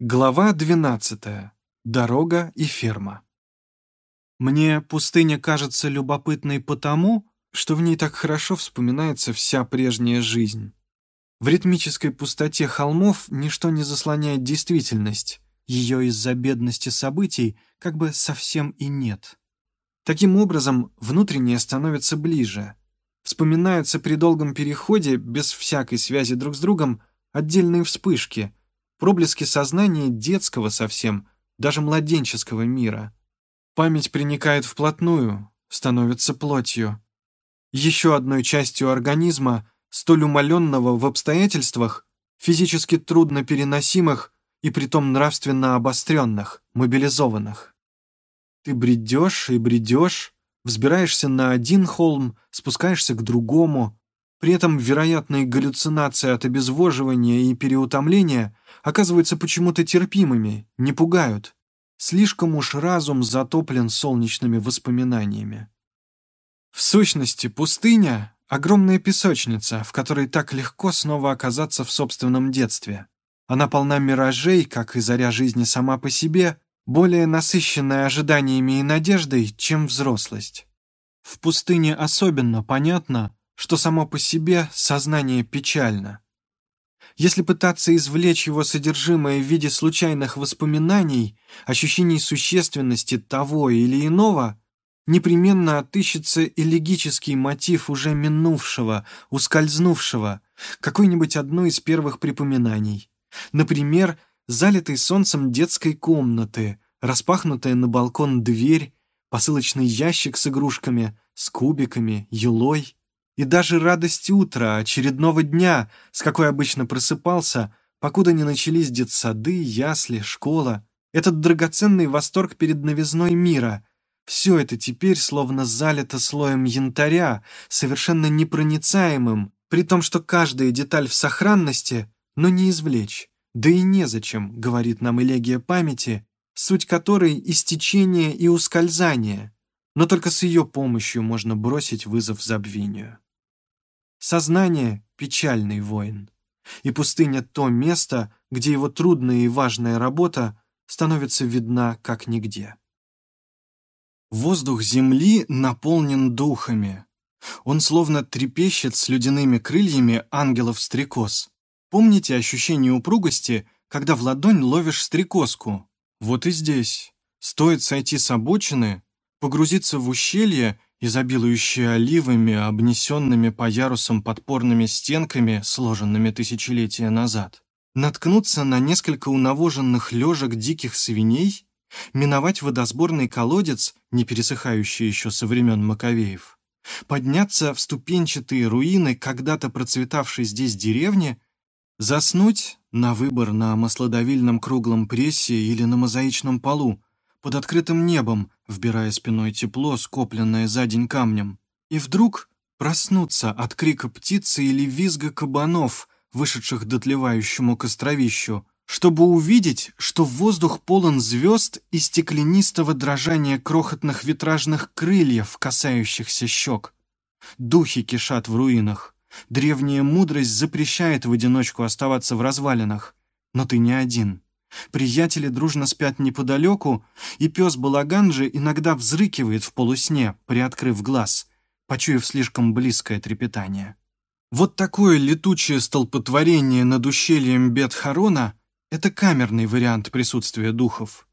Глава 12. Дорога и ферма. Мне пустыня кажется любопытной потому, что в ней так хорошо вспоминается вся прежняя жизнь. В ритмической пустоте холмов ничто не заслоняет действительность, ее из-за бедности событий как бы совсем и нет. Таким образом, внутреннее становится ближе. Вспоминаются при долгом переходе, без всякой связи друг с другом, отдельные вспышки — проблески сознания детского совсем, даже младенческого мира. Память приникает вплотную, становится плотью. Еще одной частью организма, столь умаленного в обстоятельствах, физически трудно переносимых и притом нравственно обостренных, мобилизованных. Ты бредешь и бредешь, взбираешься на один холм, спускаешься к другому, при этом вероятные галлюцинации от обезвоживания и переутомления оказываются почему-то терпимыми, не пугают. Слишком уж разум затоплен солнечными воспоминаниями. В сущности, пустыня — огромная песочница, в которой так легко снова оказаться в собственном детстве. Она полна миражей, как и заря жизни сама по себе, более насыщенная ожиданиями и надеждой, чем взрослость. В пустыне особенно понятно, что само по себе сознание печально. Если пытаться извлечь его содержимое в виде случайных воспоминаний, ощущений существенности того или иного, непременно отыщется элегический мотив уже минувшего, ускользнувшего, какой-нибудь одно из первых припоминаний. Например, залитый солнцем детской комнаты, распахнутая на балкон дверь, посылочный ящик с игрушками, с кубиками, юлой и даже радость утра, очередного дня, с какой обычно просыпался, покуда не начались детсады, ясли, школа, этот драгоценный восторг перед новизной мира. Все это теперь словно залито слоем янтаря, совершенно непроницаемым, при том, что каждая деталь в сохранности, но не извлечь. Да и незачем, говорит нам элегия памяти, суть которой — истечение и ускользание, но только с ее помощью можно бросить вызов забвению. Сознание — печальный воин, и пустыня — то место, где его трудная и важная работа становится видна как нигде. Воздух земли наполнен духами. Он словно трепещет с ледяными крыльями ангелов-стрекоз. Помните ощущение упругости, когда в ладонь ловишь стрекозку? Вот и здесь. Стоит сойти с обочины, погрузиться в ущелье изобилующие оливами, обнесенными по ярусам подпорными стенками, сложенными тысячелетия назад, наткнуться на несколько унавоженных лежек диких свиней, миновать водосборный колодец, не пересыхающий еще со времен Маковеев, подняться в ступенчатые руины когда-то процветавшей здесь деревни, заснуть на выбор на маслодавильном круглом прессе или на мозаичном полу, под открытым небом, вбирая спиной тепло, скопленное за день камнем. И вдруг проснуться от крика птицы или визга кабанов, вышедших дотлевающему костровищу, чтобы увидеть, что воздух полон звезд и стеклянистого дрожания крохотных витражных крыльев, касающихся щек. Духи кишат в руинах. Древняя мудрость запрещает в одиночку оставаться в развалинах. Но ты не один. Приятели дружно спят неподалеку, и пес Балаган же иногда взрыкивает в полусне, приоткрыв глаз, почуяв слишком близкое трепетание. Вот такое летучее столпотворение над ущельем Бет-Харона — это камерный вариант присутствия духов.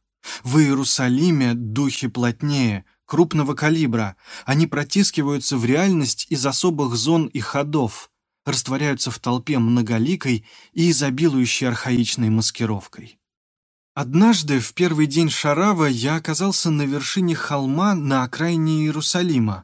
В Иерусалиме духи плотнее, крупного калибра, они протискиваются в реальность из особых зон и ходов, растворяются в толпе многоликой и изобилующей архаичной маскировкой. Однажды, в первый день Шарава, я оказался на вершине холма на окраине Иерусалима.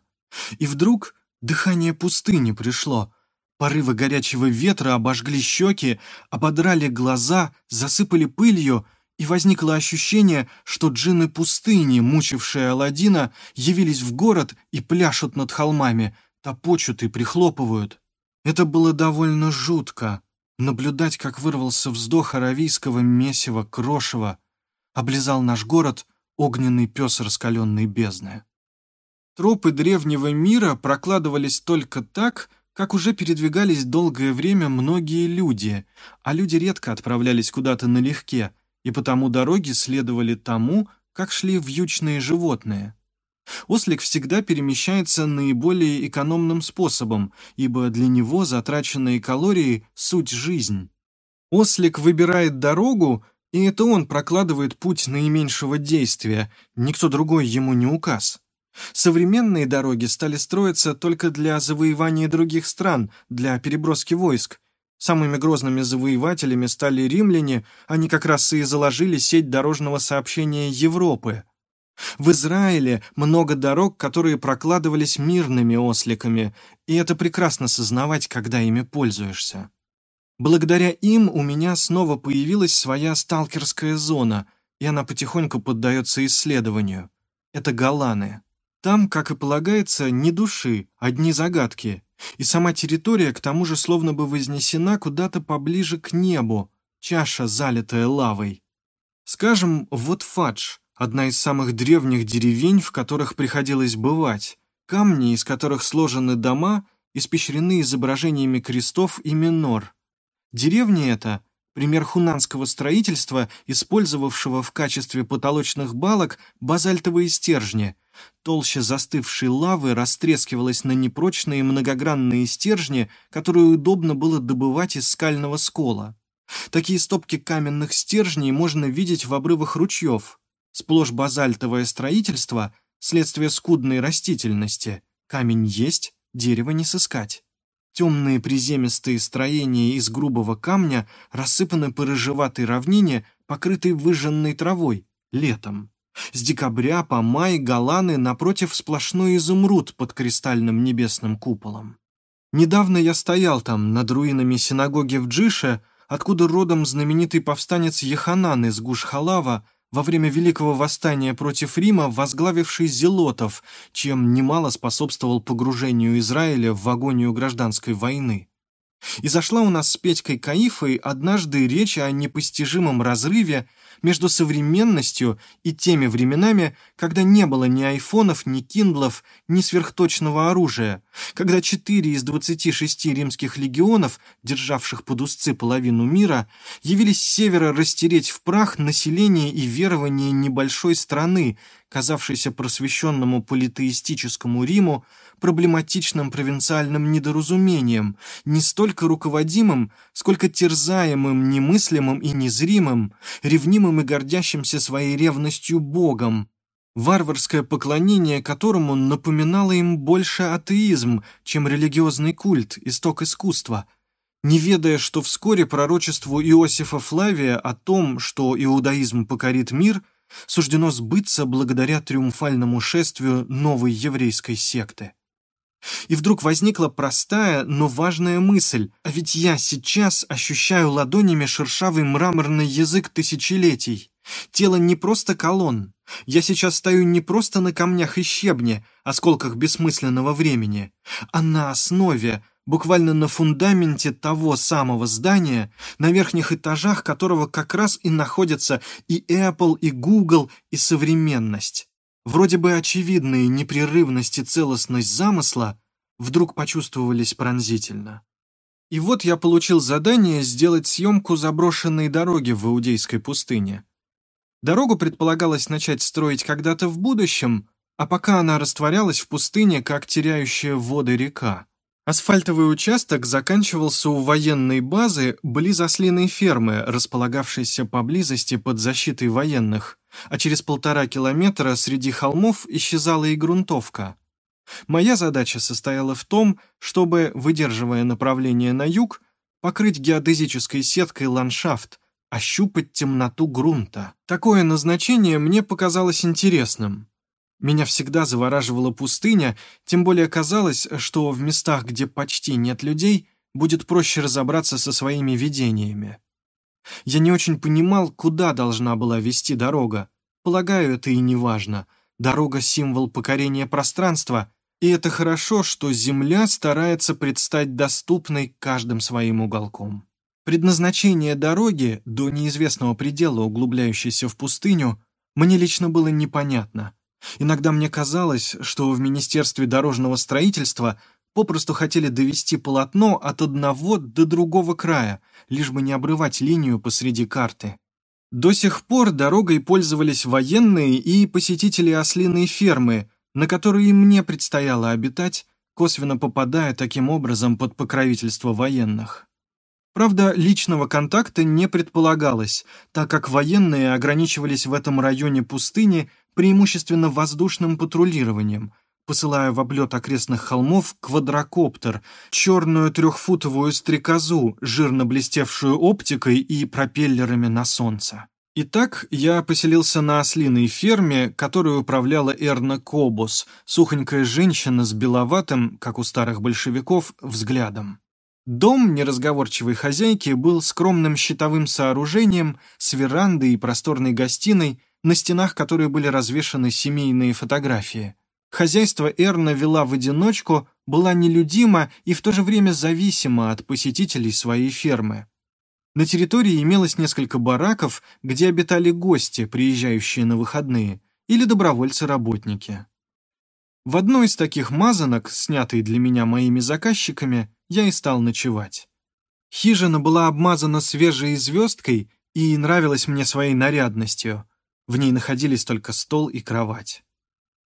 И вдруг дыхание пустыни пришло. Порывы горячего ветра обожгли щеки, ободрали глаза, засыпали пылью, и возникло ощущение, что джинны пустыни, мучившие Аладдина, явились в город и пляшут над холмами, топочут и прихлопывают. Это было довольно жутко наблюдать, как вырвался вздох аравийского месива крошева, облизал наш город огненный пес раскаленной бездны. Тропы древнего мира прокладывались только так, как уже передвигались долгое время многие люди, а люди редко отправлялись куда-то налегке, и потому дороги следовали тому, как шли вьючные животные. Ослик всегда перемещается наиболее экономным способом, ибо для него затраченные калории – суть жизнь. Ослик выбирает дорогу, и это он прокладывает путь наименьшего действия, никто другой ему не указ. Современные дороги стали строиться только для завоевания других стран, для переброски войск. Самыми грозными завоевателями стали римляне, они как раз и заложили сеть дорожного сообщения Европы. В Израиле много дорог, которые прокладывались мирными осликами, и это прекрасно сознавать, когда ими пользуешься. Благодаря им у меня снова появилась своя сталкерская зона, и она потихоньку поддается исследованию. Это Голланы. Там, как и полагается, ни души, одни загадки. И сама территория, к тому же, словно бы вознесена куда-то поближе к небу, чаша, залитая лавой. Скажем, вот Фадж, одна из самых древних деревень, в которых приходилось бывать. Камни, из которых сложены дома, испещрены изображениями крестов и минор. Деревня эта – пример хунанского строительства, использовавшего в качестве потолочных балок базальтовые стержни – Толща застывшей лавы растрескивалась на непрочные многогранные стержни, которые удобно было добывать из скального скола. Такие стопки каменных стержней можно видеть в обрывах ручьев. Сплошь базальтовое строительство – следствие скудной растительности. Камень есть, дерево не сыскать. Темные приземистые строения из грубого камня рассыпаны по рыжеватой равнине, покрытой выжженной травой, летом. С декабря по май Голланы напротив сплошной изумруд под кристальным небесным куполом. Недавно я стоял там, над руинами синагоги в Джише, откуда родом знаменитый повстанец Еханан из Гуш-Халава, во время Великого Восстания против Рима возглавивший Зелотов, чем немало способствовал погружению Израиля в агонию гражданской войны. И зашла у нас с Петькой Каифой однажды речь о непостижимом разрыве между современностью и теми временами, когда не было ни айфонов, ни киндлов, ни сверхточного оружия, когда четыре из двадцати шести римских легионов, державших под узцы половину мира, явились с севера растереть в прах население и верование небольшой страны, казавшейся просвещенному политеистическому Риму проблематичным провинциальным недоразумением, не столько руководимым, сколько терзаемым, немыслимым и незримым, ревнимым и гордящимся своей ревностью Богом, варварское поклонение которому напоминало им больше атеизм, чем религиозный культ, исток искусства, не ведая, что вскоре пророчеству Иосифа Флавия о том, что иудаизм покорит мир, суждено сбыться благодаря триумфальному шествию новой еврейской секты. И вдруг возникла простая, но важная мысль, а ведь я сейчас ощущаю ладонями шершавый мраморный язык тысячелетий. Тело не просто колонн. Я сейчас стою не просто на камнях и щебне, осколках бессмысленного времени, а на основе, буквально на фундаменте того самого здания, на верхних этажах которого как раз и находятся и Apple, и Google, и современность. Вроде бы очевидные непрерывность и целостность замысла вдруг почувствовались пронзительно. И вот я получил задание сделать съемку заброшенной дороги в Иудейской пустыне. Дорогу предполагалось начать строить когда-то в будущем, а пока она растворялась в пустыне, как теряющая воды река. Асфальтовый участок заканчивался у военной базы близ ослиной фермы, располагавшейся поблизости под защитой военных, а через полтора километра среди холмов исчезала и грунтовка. Моя задача состояла в том, чтобы, выдерживая направление на юг, покрыть геодезической сеткой ландшафт, ощупать темноту грунта. Такое назначение мне показалось интересным. Меня всегда завораживала пустыня, тем более казалось, что в местах, где почти нет людей, будет проще разобраться со своими видениями. Я не очень понимал, куда должна была вести дорога. Полагаю, это и не важно. Дорога — символ покорения пространства, и это хорошо, что Земля старается предстать доступной каждым своим уголком. Предназначение дороги, до неизвестного предела углубляющейся в пустыню, мне лично было непонятно — Иногда мне казалось, что в Министерстве дорожного строительства попросту хотели довести полотно от одного до другого края, лишь бы не обрывать линию посреди карты. До сих пор дорогой пользовались военные и посетители ослиной фермы, на которой и мне предстояло обитать, косвенно попадая таким образом под покровительство военных. Правда, личного контакта не предполагалось, так как военные ограничивались в этом районе пустыни преимущественно воздушным патрулированием, посылая в облет окрестных холмов квадрокоптер, черную трехфутовую стрекозу, жирно блестевшую оптикой и пропеллерами на солнце. Итак, я поселился на ослиной ферме, которую управляла Эрна Кобус, сухонькая женщина с беловатым, как у старых большевиков, взглядом. Дом неразговорчивой хозяйки был скромным щитовым сооружением с верандой и просторной гостиной, на стенах которой были развешаны семейные фотографии. Хозяйство Эрна вела в одиночку, была нелюдима и в то же время зависима от посетителей своей фермы. На территории имелось несколько бараков, где обитали гости, приезжающие на выходные, или добровольцы-работники. В одной из таких мазанок, снятой для меня моими заказчиками, я и стал ночевать. Хижина была обмазана свежей звездкой и нравилась мне своей нарядностью. В ней находились только стол и кровать.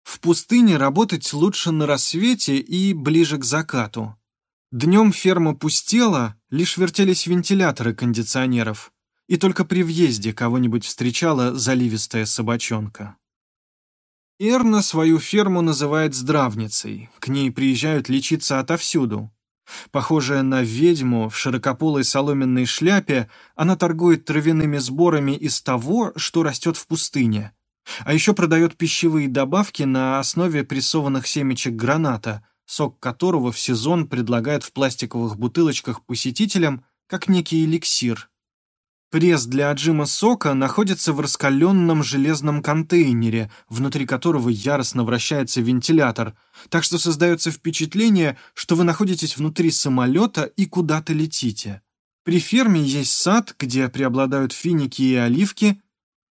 В пустыне работать лучше на рассвете и ближе к закату. Днем ферма пустела, лишь вертелись вентиляторы кондиционеров, и только при въезде кого-нибудь встречала заливистая собачонка. Эрна свою ферму называет здравницей, к ней приезжают лечиться отовсюду. Похожая на ведьму в широкополой соломенной шляпе, она торгует травяными сборами из того, что растет в пустыне. А еще продает пищевые добавки на основе прессованных семечек граната – сок которого в сезон предлагают в пластиковых бутылочках посетителям как некий эликсир. Пресс для отжима сока находится в раскаленном железном контейнере, внутри которого яростно вращается вентилятор, так что создается впечатление, что вы находитесь внутри самолета и куда-то летите. При ферме есть сад, где преобладают финики и оливки,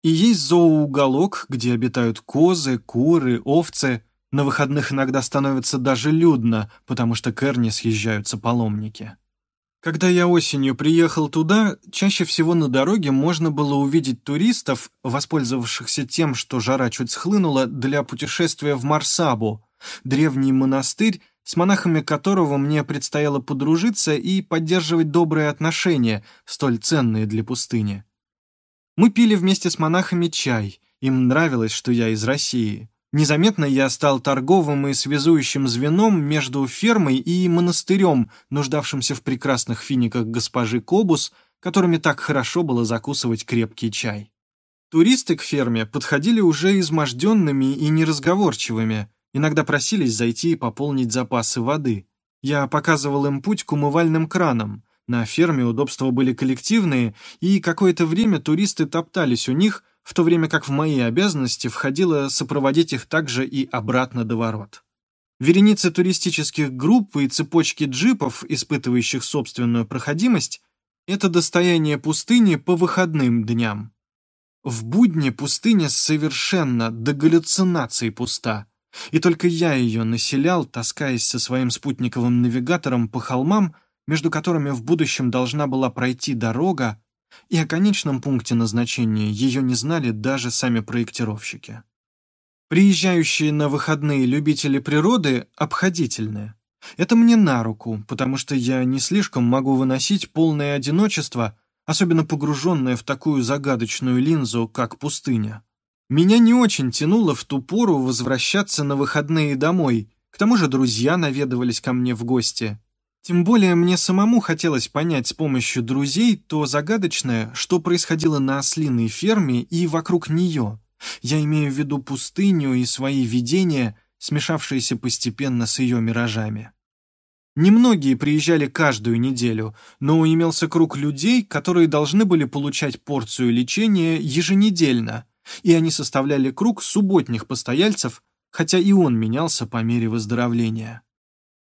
и есть зооуголок, где обитают козы, куры, овцы – на выходных иногда становится даже людно, потому что к Эрне съезжаются паломники. Когда я осенью приехал туда, чаще всего на дороге можно было увидеть туристов, воспользовавшихся тем, что жара чуть схлынула, для путешествия в Марсабу, древний монастырь, с монахами которого мне предстояло подружиться и поддерживать добрые отношения, столь ценные для пустыни. Мы пили вместе с монахами чай, им нравилось, что я из России. Незаметно я стал торговым и связующим звеном между фермой и монастырем, нуждавшимся в прекрасных финиках госпожи Кобус, которыми так хорошо было закусывать крепкий чай. Туристы к ферме подходили уже изможденными и неразговорчивыми, иногда просились зайти и пополнить запасы воды. Я показывал им путь к умывальным кранам. На ферме удобства были коллективные, и какое-то время туристы топтались у них – в то время как в мои обязанности входило сопроводить их также и обратно до ворот. Вереницы туристических групп и цепочки джипов, испытывающих собственную проходимость, это достояние пустыни по выходным дням. В будни пустыня совершенно до галлюцинаций пуста, и только я ее населял, таскаясь со своим спутниковым навигатором по холмам, между которыми в будущем должна была пройти дорога, и о конечном пункте назначения ее не знали даже сами проектировщики. Приезжающие на выходные любители природы обходительные. Это мне на руку, потому что я не слишком могу выносить полное одиночество, особенно погруженное в такую загадочную линзу, как пустыня. Меня не очень тянуло в ту пору возвращаться на выходные домой, к тому же друзья наведывались ко мне в гости, тем более мне самому хотелось понять с помощью друзей то загадочное, что происходило на ослиной ферме и вокруг нее. Я имею в виду пустыню и свои видения, смешавшиеся постепенно с ее миражами. Немногие приезжали каждую неделю, но имелся круг людей, которые должны были получать порцию лечения еженедельно, и они составляли круг субботних постояльцев, хотя и он менялся по мере выздоровления.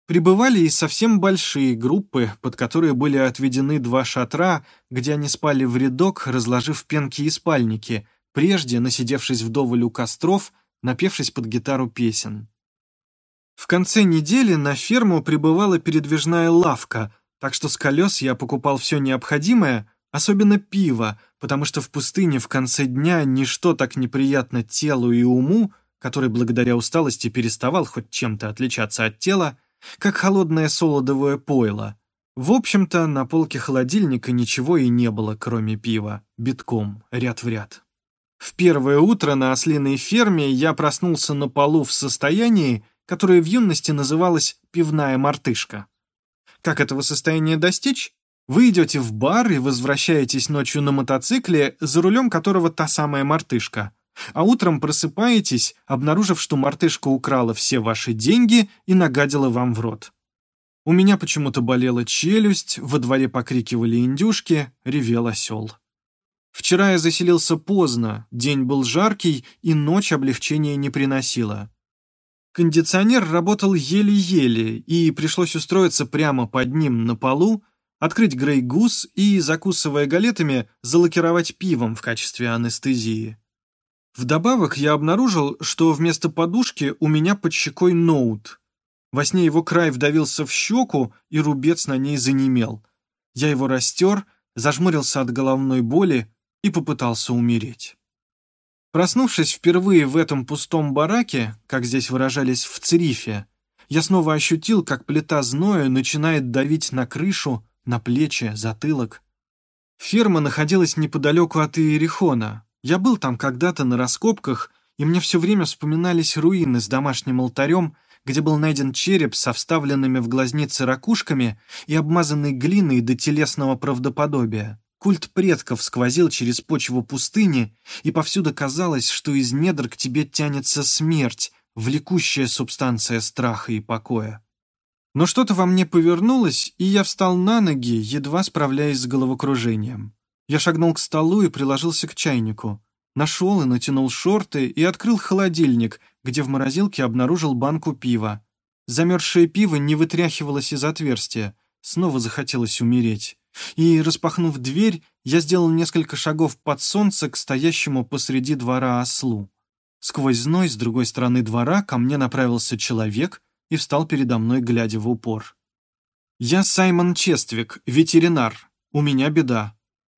Прибывали и совсем большие группы, под которые были отведены два шатра, где они спали в рядок, разложив пенки и спальники, прежде насидевшись вдоволь у костров, напевшись под гитару песен. В конце недели на ферму прибывала передвижная лавка, так что с колес я покупал все необходимое, Особенно пиво, потому что в пустыне в конце дня ничто так неприятно телу и уму, который благодаря усталости переставал хоть чем-то отличаться от тела, как холодное солодовое пойло. В общем-то, на полке холодильника ничего и не было, кроме пива, битком, ряд в ряд. В первое утро на ослиной ферме я проснулся на полу в состоянии, которое в юности называлось «пивная мартышка». Как этого состояния достичь? Вы идете в бар и возвращаетесь ночью на мотоцикле, за рулем которого та самая мартышка. А утром просыпаетесь, обнаружив, что мартышка украла все ваши деньги и нагадила вам в рот. У меня почему-то болела челюсть, во дворе покрикивали индюшки, ревел осел. Вчера я заселился поздно, день был жаркий, и ночь облегчения не приносила. Кондиционер работал еле-еле, и пришлось устроиться прямо под ним на полу, открыть грей-гус и, закусывая галетами, залакировать пивом в качестве анестезии. Вдобавок я обнаружил, что вместо подушки у меня под щекой ноут. Во сне его край вдавился в щеку, и рубец на ней занемел. Я его растер, зажмурился от головной боли и попытался умереть. Проснувшись впервые в этом пустом бараке, как здесь выражались в црифе, я снова ощутил, как плита зноя начинает давить на крышу, на плечи, затылок. Ферма находилась неподалеку от Иерихона. Я был там когда-то на раскопках, и мне все время вспоминались руины с домашним алтарем, где был найден череп со вставленными в глазницы ракушками и обмазанный глиной до телесного правдоподобия. Культ предков сквозил через почву пустыни, и повсюду казалось, что из недр к тебе тянется смерть, влекущая субстанция страха и покоя. Но что-то во мне повернулось, и я встал на ноги, едва справляясь с головокружением. Я шагнул к столу и приложился к чайнику. Нашел и натянул шорты и открыл холодильник, где в морозилке обнаружил банку пива. Замерзшее пиво не вытряхивалось из отверстия. Снова захотелось умереть. И, распахнув дверь, я сделал несколько шагов под солнце к стоящему посреди двора ослу. Сквозь зной с другой стороны двора ко мне направился человек и встал передо мной, глядя в упор. «Я Саймон Чествик, ветеринар. У меня беда».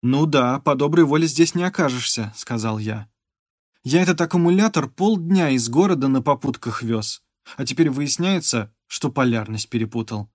«Ну да, по доброй воле здесь не окажешься», — сказал я. «Я этот аккумулятор полдня из города на попутках вез, а теперь выясняется, что полярность перепутал».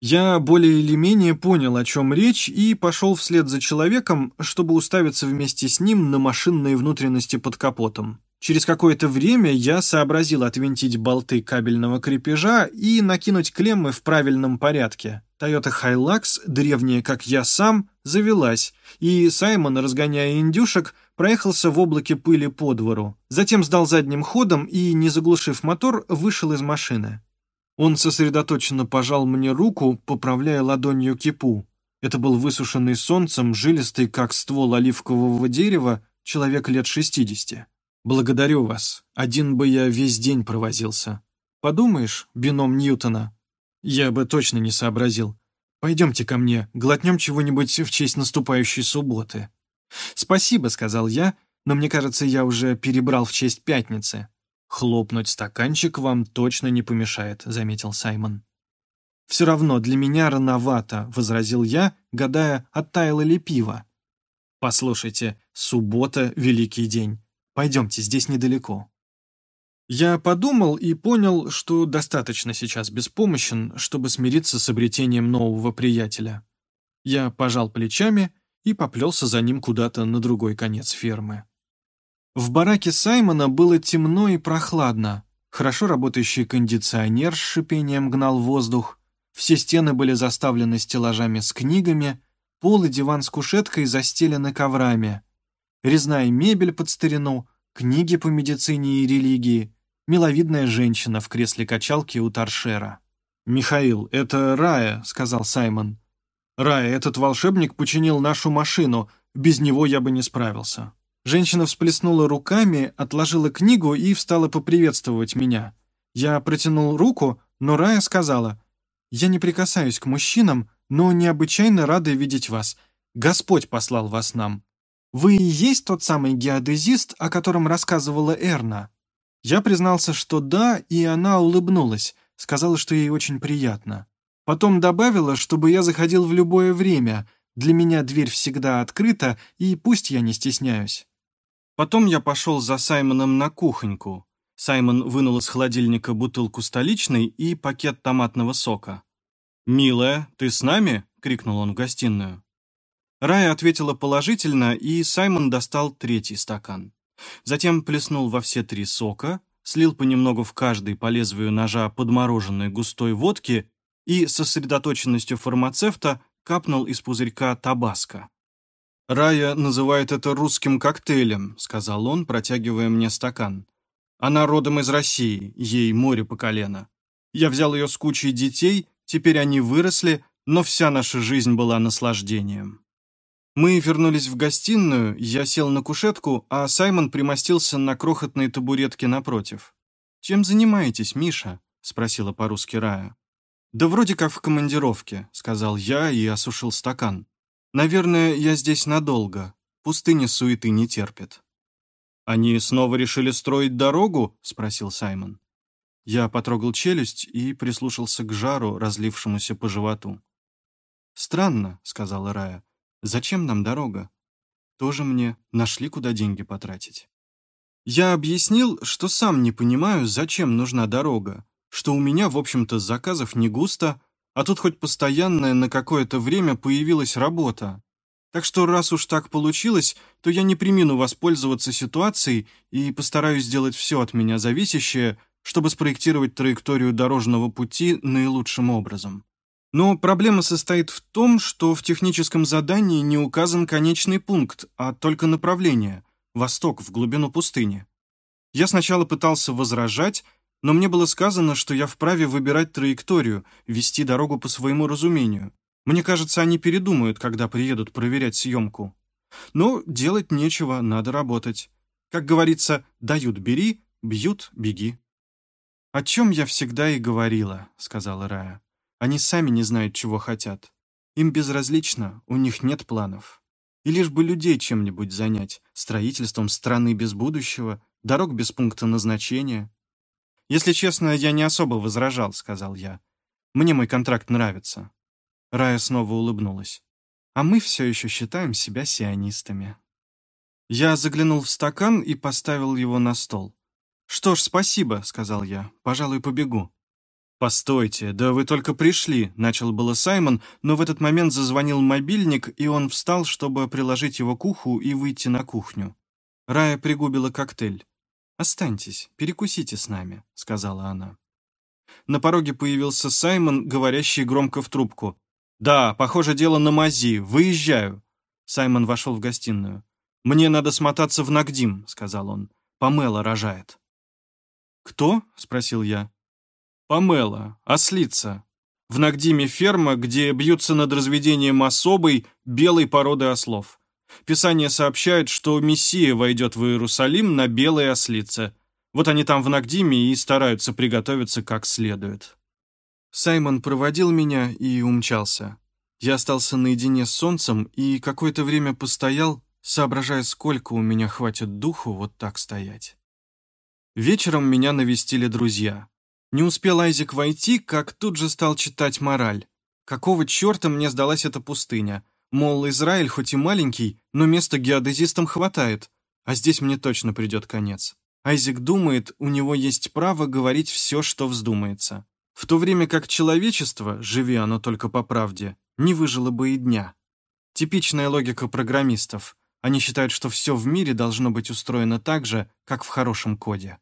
Я более или менее понял, о чем речь, и пошел вслед за человеком, чтобы уставиться вместе с ним на машинные внутренности под капотом. Через какое-то время я сообразил отвинтить болты кабельного крепежа и накинуть клеммы в правильном порядке. Toyota Hilux, древняя, как я сам, завелась, и Саймон, разгоняя индюшек, проехался в облаке пыли по двору. Затем сдал задним ходом и, не заглушив мотор, вышел из машины. Он сосредоточенно пожал мне руку, поправляя ладонью кипу. Это был высушенный солнцем, жилистый, как ствол оливкового дерева, человек лет шестидесяти. «Благодарю вас. Один бы я весь день провозился. Подумаешь, бином Ньютона. Я бы точно не сообразил. Пойдемте ко мне, глотнем чего-нибудь в честь наступающей субботы». «Спасибо», — сказал я, но мне кажется, я уже перебрал в честь пятницы. «Хлопнуть стаканчик вам точно не помешает», — заметил Саймон. «Все равно для меня рановато», — возразил я, гадая, оттаяло ли пиво. «Послушайте, суббота — великий день. Пойдемте, здесь недалеко». Я подумал и понял, что достаточно сейчас беспомощен, чтобы смириться с обретением нового приятеля. Я пожал плечами и поплелся за ним куда-то на другой конец фермы. В бараке Саймона было темно и прохладно. Хорошо работающий кондиционер с шипением гнал воздух. Все стены были заставлены стеллажами с книгами, пол и диван с кушеткой застелены коврами резная мебель под старину, книги по медицине и религии, миловидная женщина в кресле качалки у торшера. «Михаил, это Рая», — сказал Саймон. «Рая, этот волшебник починил нашу машину, без него я бы не справился». Женщина всплеснула руками, отложила книгу и встала поприветствовать меня. Я протянул руку, но Рая сказала, «Я не прикасаюсь к мужчинам, но необычайно рада видеть вас. Господь послал вас нам». «Вы и есть тот самый геодезист, о котором рассказывала Эрна?» Я признался, что да, и она улыбнулась, сказала, что ей очень приятно. Потом добавила, чтобы я заходил в любое время, Для меня дверь всегда открыта, и пусть я не стесняюсь. Потом я пошел за Саймоном на кухоньку. Саймон вынул из холодильника бутылку столичной и пакет томатного сока. «Милая, ты с нами?» — крикнул он в гостиную. Рая ответила положительно, и Саймон достал третий стакан. Затем плеснул во все три сока, слил понемногу в каждый по лезвию ножа подмороженной густой водки и сосредоточенностью фармацевта капнул из пузырька табаско. «Рая называет это русским коктейлем», — сказал он, протягивая мне стакан. «Она родом из России, ей море по колено. Я взял ее с кучей детей, теперь они выросли, но вся наша жизнь была наслаждением». Мы вернулись в гостиную, я сел на кушетку, а Саймон примостился на крохотной табуретке напротив. «Чем занимаетесь, Миша?» — спросила по-русски Рая. «Да вроде как в командировке», — сказал я и осушил стакан. Наверное, я здесь надолго. Пустыня суеты не терпит. «Они снова решили строить дорогу?» — спросил Саймон. Я потрогал челюсть и прислушался к жару, разлившемуся по животу. «Странно», — сказала Рая. «Зачем нам дорога? Тоже мне нашли, куда деньги потратить». Я объяснил, что сам не понимаю, зачем нужна дорога, что у меня, в общем-то, заказов не густо, а тут хоть постоянная на какое-то время появилась работа. Так что раз уж так получилось, то я не примину воспользоваться ситуацией и постараюсь сделать все от меня зависящее, чтобы спроектировать траекторию дорожного пути наилучшим образом. Но проблема состоит в том, что в техническом задании не указан конечный пункт, а только направление – восток, в глубину пустыни. Я сначала пытался возражать, но мне было сказано, что я вправе выбирать траекторию, вести дорогу по своему разумению. Мне кажется, они передумают, когда приедут проверять съемку. Но делать нечего, надо работать. Как говорится, дают – бери, бьют – беги. «О чем я всегда и говорила», — сказала Рая. «Они сами не знают, чего хотят. Им безразлично, у них нет планов. И лишь бы людей чем-нибудь занять, строительством страны без будущего, дорог без пункта назначения. «Если честно, я не особо возражал», — сказал я. «Мне мой контракт нравится». Рая снова улыбнулась. «А мы все еще считаем себя сионистами». Я заглянул в стакан и поставил его на стол. «Что ж, спасибо», — сказал я. «Пожалуй, побегу». «Постойте, да вы только пришли», — начал было Саймон, но в этот момент зазвонил мобильник, и он встал, чтобы приложить его к уху и выйти на кухню. Рая пригубила коктейль. «Останьтесь, перекусите с нами», — сказала она. На пороге появился Саймон, говорящий громко в трубку. «Да, похоже, дело на мази. Выезжаю». Саймон вошел в гостиную. «Мне надо смотаться в Нагдим», — сказал он. «Памела рожает». «Кто?» — спросил я. «Памела, ослица. В Нагдиме ферма, где бьются над разведением особой белой породы ослов. Писание сообщает, что Мессия войдет в Иерусалим на белой ослице. Вот они там в Нагдиме и стараются приготовиться как следует. Саймон проводил меня и умчался. Я остался наедине с солнцем и какое-то время постоял, соображая, сколько у меня хватит духу вот так стоять. Вечером меня навестили друзья. Не успел Айзек войти, как тут же стал читать мораль. Какого черта мне сдалась эта пустыня? Мол, Израиль хоть и маленький, но места геодезистам хватает, а здесь мне точно придет конец. Айзек думает, у него есть право говорить все, что вздумается. В то время как человечество, живи оно только по правде, не выжило бы и дня. Типичная логика программистов. Они считают, что все в мире должно быть устроено так же, как в хорошем коде.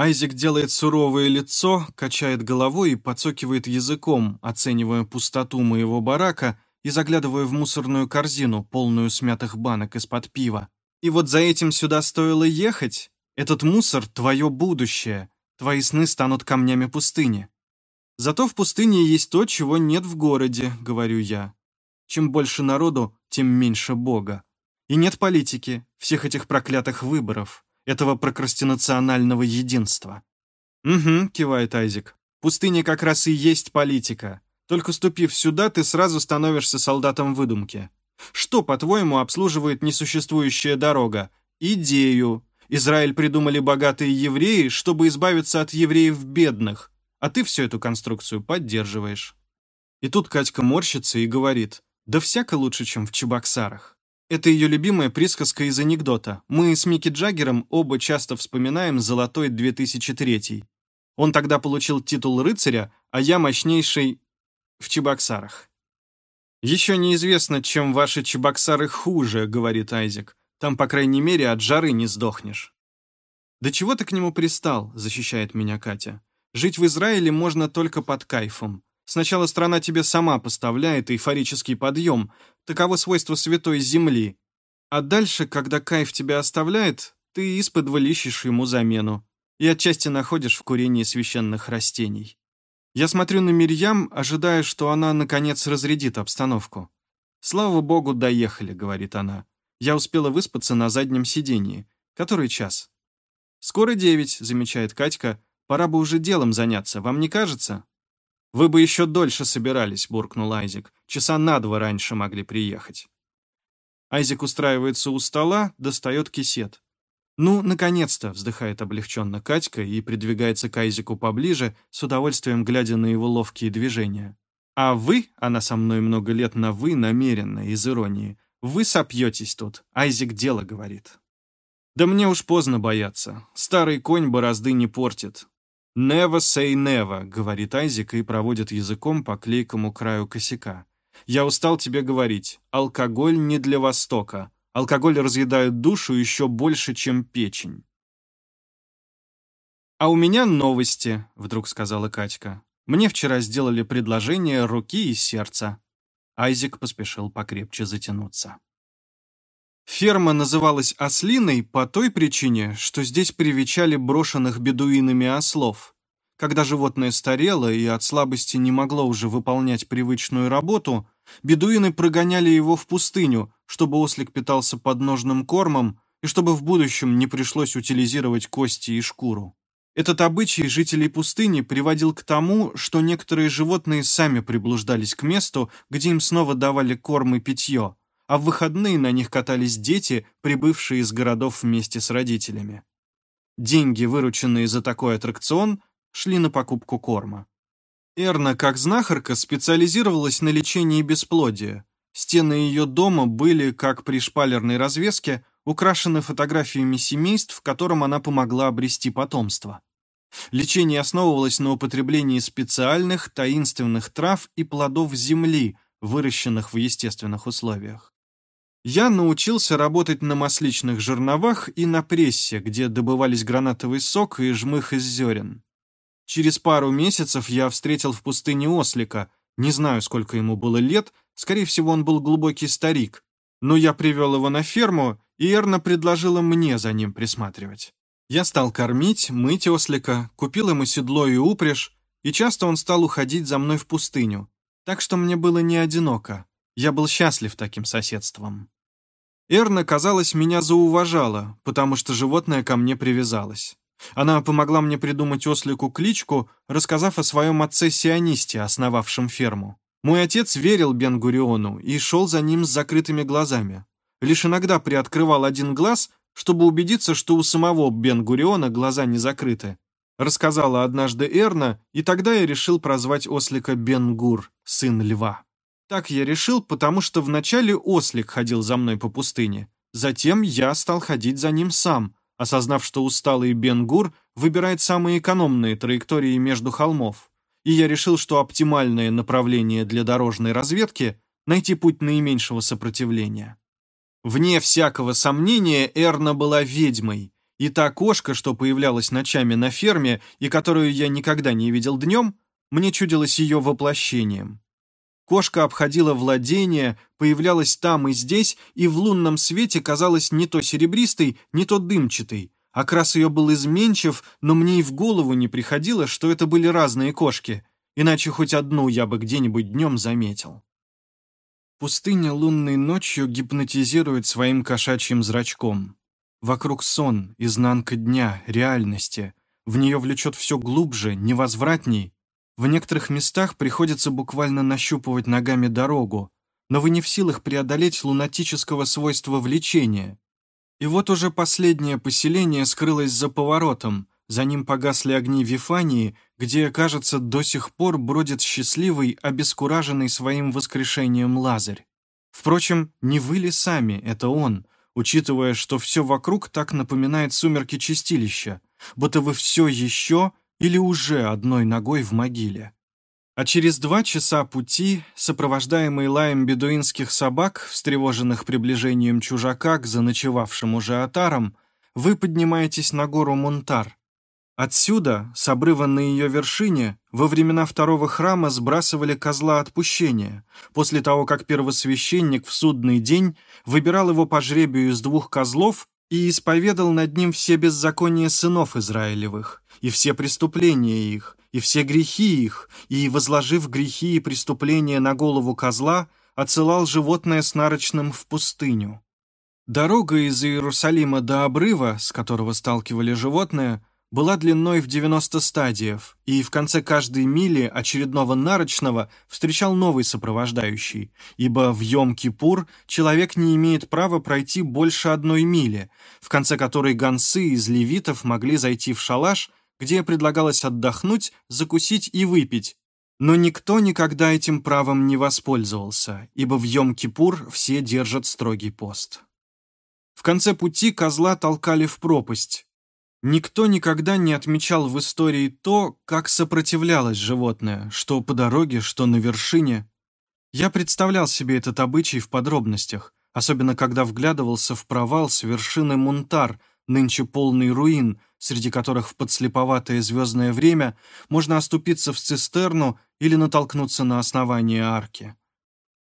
Айзек делает суровое лицо, качает головой и подсокивает языком, оценивая пустоту моего барака и заглядываю в мусорную корзину, полную смятых банок из-под пива. И вот за этим сюда стоило ехать. Этот мусор — твое будущее. Твои сны станут камнями пустыни. Зато в пустыне есть то, чего нет в городе, говорю я. Чем больше народу, тем меньше Бога. И нет политики, всех этих проклятых выборов, этого прокрастинационального единства. «Угу», — кивает Айзек. «Пустыня как раз и есть политика. Только ступив сюда, ты сразу становишься солдатом выдумки. Что, по-твоему, обслуживает несуществующая дорога? Идею. Израиль придумали богатые евреи, чтобы избавиться от евреев бедных, а ты всю эту конструкцию поддерживаешь. И тут Катька морщится и говорит, Да всяко лучше, чем в Чебоксарах. Это ее любимая присказка из анекдота. Мы с Микки Джаггером оба часто вспоминаем «Золотой 2003». Он тогда получил титул рыцаря, а я мощнейший в Чебоксарах. «Еще неизвестно, чем ваши Чебоксары хуже», — говорит Айзек. «Там, по крайней мере, от жары не сдохнешь». «Да чего ты к нему пристал?» — защищает меня Катя. «Жить в Израиле можно только под кайфом. Сначала страна тебе сама поставляет эйфорический подъем, таково свойство святой земли. А дальше, когда кайф тебя оставляет, ты из-под ищешь ему замену и отчасти находишь в курении священных растений. Я смотрю на Мирьям, ожидая, что она, наконец, разрядит обстановку. «Слава богу, доехали», — говорит она. «Я успела выспаться на заднем сидении. Который час?» «Скоро девять», — замечает Катька. «Пора бы уже делом заняться, вам не кажется?» «Вы бы еще дольше собирались», — буркнул Айзек. «Часа на два раньше могли приехать». Айзек устраивается у стола, достает кисет. «Ну, наконец-то!» — вздыхает облегченно Катька и придвигается к Айзеку поближе, с удовольствием глядя на его ловкие движения. «А вы, она со мной много лет на «вы» намеренно, из иронии, вы сопьетесь тут, Айзек дело говорит». «Да мне уж поздно бояться. Старый конь борозды не портит. «Never say never», — говорит Айзек и проводит языком по клейкому краю косяка. «Я устал тебе говорить. Алкоголь не для Востока. Алкоголь разъедает душу еще больше, чем печень». «А у меня новости», — вдруг сказала Катька. «Мне вчера сделали предложение руки и сердца». Айзек поспешил покрепче затянуться. Ферма называлась Ослиной по той причине, что здесь привечали брошенных бедуинами ослов. Когда животное старело и от слабости не могло уже выполнять привычную работу, бедуины прогоняли его в пустыню, чтобы ослик питался подножным кормом и чтобы в будущем не пришлось утилизировать кости и шкуру. Этот обычай жителей пустыни приводил к тому, что некоторые животные сами приблуждались к месту, где им снова давали корм и питье, а в выходные на них катались дети, прибывшие из городов вместе с родителями. Деньги, вырученные за такой аттракцион, шли на покупку корма. Эрна, как знахарка, специализировалась на лечении бесплодия. Стены ее дома были, как при шпалерной развеске, украшены фотографиями семейств, в котором она помогла обрести потомство. Лечение основывалось на употреблении специальных таинственных трав и плодов земли, выращенных в естественных условиях. Я научился работать на масличных жерновах и на прессе, где добывались гранатовый сок и жмых из зерен. Через пару месяцев я встретил в пустыне ослика. Не знаю, сколько ему было лет, скорее всего, он был глубокий старик. Но я привел его на ферму, и Эрна предложила мне за ним присматривать. Я стал кормить, мыть ослика, купил ему седло и упряжь, и часто он стал уходить за мной в пустыню. Так что мне было не одиноко. Я был счастлив таким соседством. Эрна, казалось, меня зауважала, потому что животное ко мне привязалось. Она помогла мне придумать ослику кличку, рассказав о своем отце-сионисте, основавшем ферму. Мой отец верил Бен-Гуриону и шел за ним с закрытыми глазами. Лишь иногда приоткрывал один глаз, чтобы убедиться, что у самого Бен-Гуриона глаза не закрыты. Рассказала однажды Эрна, и тогда я решил прозвать ослика Бен-Гур, сын льва. Так я решил, потому что вначале ослик ходил за мной по пустыне. Затем я стал ходить за ним сам, осознав, что усталый Бен-Гур выбирает самые экономные траектории между холмов. И я решил, что оптимальное направление для дорожной разведки — найти путь наименьшего сопротивления. Вне всякого сомнения Эрна была ведьмой, и та кошка, что появлялась ночами на ферме и которую я никогда не видел днем, мне чудилось ее воплощением. Кошка обходила владение, появлялась там и здесь, и в лунном свете казалась не то серебристой, не то дымчатой. Окрас ее был изменчив, но мне и в голову не приходило, что это были разные кошки, иначе хоть одну я бы где-нибудь днем заметил. Пустыня лунной ночью гипнотизирует своим кошачьим зрачком. Вокруг сон, изнанка дня, реальности. В нее влечет все глубже, невозвратней, в некоторых местах приходится буквально нащупывать ногами дорогу, но вы не в силах преодолеть лунатического свойства влечения. И вот уже последнее поселение скрылось за поворотом, за ним погасли огни Вифании, где, кажется, до сих пор бродит счастливый, обескураженный своим воскрешением Лазарь. Впрочем, не вы ли сами, это он, учитывая, что все вокруг так напоминает сумерки чистилища, будто вы все еще или уже одной ногой в могиле. А через два часа пути, сопровождаемый лаем бедуинских собак, встревоженных приближением чужака к заночевавшим уже отарам, вы поднимаетесь на гору Мунтар. Отсюда, с обрыва на ее вершине, во времена второго храма сбрасывали козла отпущения, после того, как первосвященник в судный день выбирал его по жребию из двух козлов и исповедал над ним все беззакония сынов Израилевых, и все преступления их, и все грехи их, и, возложив грехи и преступления на голову козла, отсылал животное с нарочным в пустыню. Дорога из Иерусалима до обрыва, с которого сталкивали животное, была длиной в 90 стадиев, и в конце каждой мили очередного нарочного встречал новый сопровождающий, ибо в Йом-Кипур человек не имеет права пройти больше одной мили, в конце которой гонцы из левитов могли зайти в шалаш где предлагалось отдохнуть, закусить и выпить. Но никто никогда этим правом не воспользовался, ибо в Йом-Кипур все держат строгий пост. В конце пути козла толкали в пропасть. Никто никогда не отмечал в истории то, как сопротивлялось животное, что по дороге, что на вершине. Я представлял себе этот обычай в подробностях, особенно когда вглядывался в провал с вершины Мунтар, нынче полный руин, среди которых в подслеповатое звездное время можно оступиться в цистерну или натолкнуться на основание арки.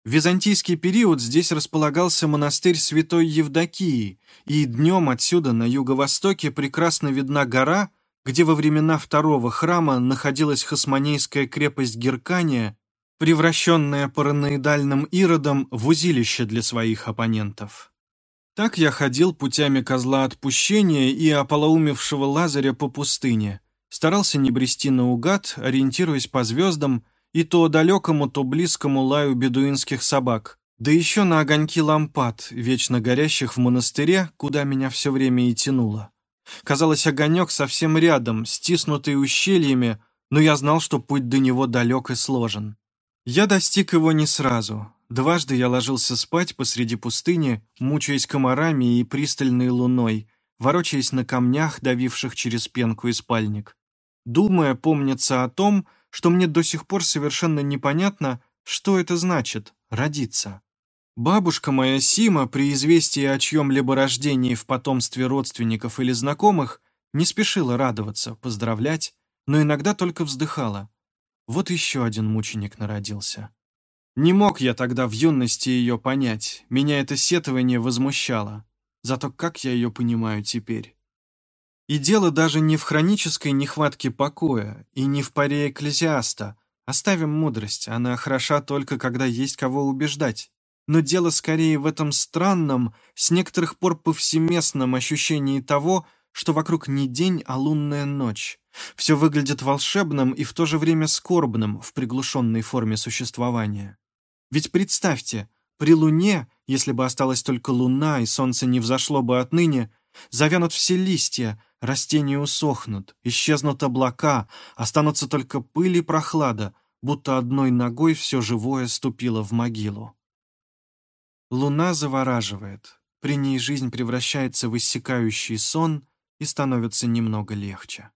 В византийский период здесь располагался монастырь Святой Евдокии, и днем отсюда на юго-востоке прекрасно видна гора, где во времена второго храма находилась хасмонейская крепость Геркания, превращенная параноидальным Иродом в узилище для своих оппонентов. Так я ходил путями козла отпущения и ополоумевшего Лазаря по пустыне, старался не брести наугад, ориентируясь по звездам и то далекому, то близкому лаю бедуинских собак, да еще на огоньки лампад, вечно горящих в монастыре, куда меня все время и тянуло. Казалось, огонек совсем рядом, стиснутый ущельями, но я знал, что путь до него далек и сложен. Я достиг его не сразу, Дважды я ложился спать посреди пустыни, мучаясь комарами и пристальной луной, ворочаясь на камнях, давивших через пенку и спальник. Думая, помнится о том, что мне до сих пор совершенно непонятно, что это значит — родиться. Бабушка моя Сима при известии о чьем-либо рождении в потомстве родственников или знакомых не спешила радоваться, поздравлять, но иногда только вздыхала. Вот еще один мученик народился. Не мог я тогда в юности ее понять, меня это сетование возмущало. Зато как я ее понимаю теперь? И дело даже не в хронической нехватке покоя и не в паре экклезиаста. Оставим мудрость, она хороша только, когда есть кого убеждать. Но дело скорее в этом странном, с некоторых пор повсеместном ощущении того, что вокруг не день, а лунная ночь. Все выглядит волшебным и в то же время скорбным в приглушенной форме существования. Ведь представьте, при Луне, если бы осталась только Луна и Солнце не взошло бы отныне, завянут все листья, растения усохнут, исчезнут облака, останутся только пыль и прохлада, будто одной ногой все живое ступило в могилу. Луна завораживает, при ней жизнь превращается в иссякающий сон и становится немного легче.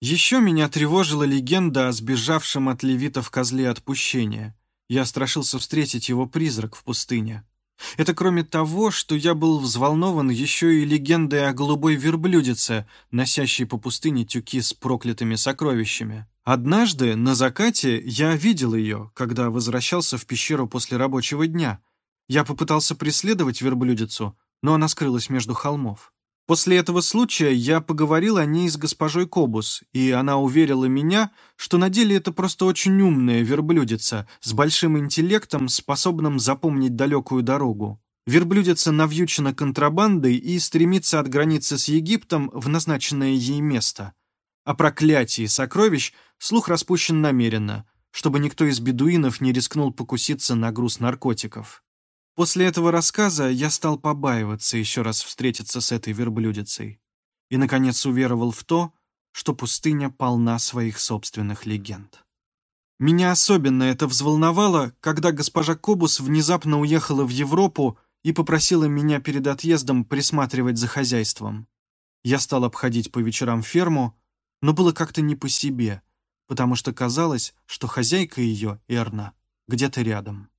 Еще меня тревожила легенда о сбежавшем от левитов козле отпущения. Я страшился встретить его призрак в пустыне. Это кроме того, что я был взволнован еще и легендой о голубой верблюдице, носящей по пустыне тюки с проклятыми сокровищами. Однажды на закате я видел ее, когда возвращался в пещеру после рабочего дня. Я попытался преследовать верблюдицу, но она скрылась между холмов. После этого случая я поговорил о ней с госпожой Кобус, и она уверила меня, что на деле это просто очень умная верблюдица с большим интеллектом, способным запомнить далекую дорогу. Верблюдица навьючена контрабандой и стремится от границы с Египтом в назначенное ей место. О проклятии сокровищ слух распущен намеренно, чтобы никто из бедуинов не рискнул покуситься на груз наркотиков. После этого рассказа я стал побаиваться еще раз встретиться с этой верблюдицей и, наконец, уверовал в то, что пустыня полна своих собственных легенд. Меня особенно это взволновало, когда госпожа Кобус внезапно уехала в Европу и попросила меня перед отъездом присматривать за хозяйством. Я стал обходить по вечерам ферму, но было как-то не по себе, потому что казалось, что хозяйка ее, Эрна, где-то рядом.